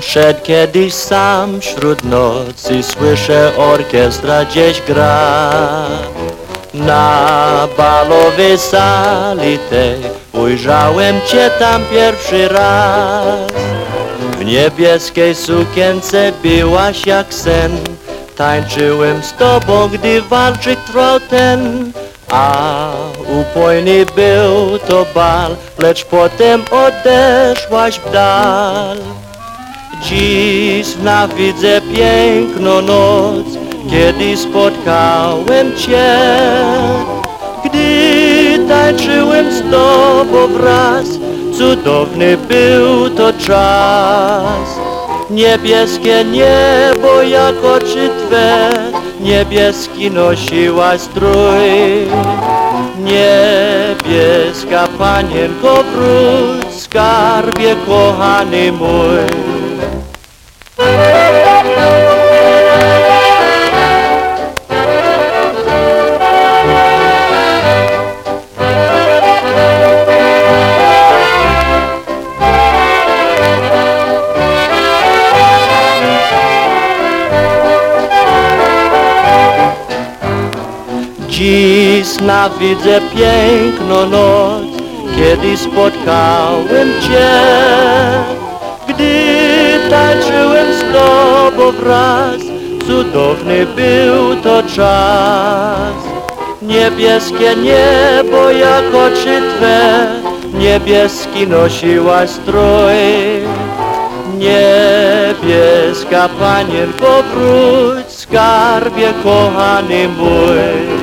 Szedł kiedyś sam wśród nocy, słyszę orkiestra gdzieś gra. Na balowej sali tej ujrzałem cię tam pierwszy raz. W niebieskiej sukience byłaś jak sen, tańczyłem z tobą, gdy walczyk trwał ten. A upojny był to bal, lecz potem odeszłaś w dal. Dziś widzę piękną noc, kiedy spotkałem Cię. Gdy tańczyłem z Tobą wraz, cudowny był to czas. Niebieskie niebo jak oczy Twe, niebieski nosiłaś strój. Niebieska panienko wróć, skarbie kochany mój. Dziś widzę piękną noc, kiedy spotkałem Cię. Gdy tańczyłem z Tobą wraz, cudowny był to czas. Niebieskie niebo jak oczy Twe, niebieski nosiłaś strój. Niebieska panienko wróć, skarbie kochany mój.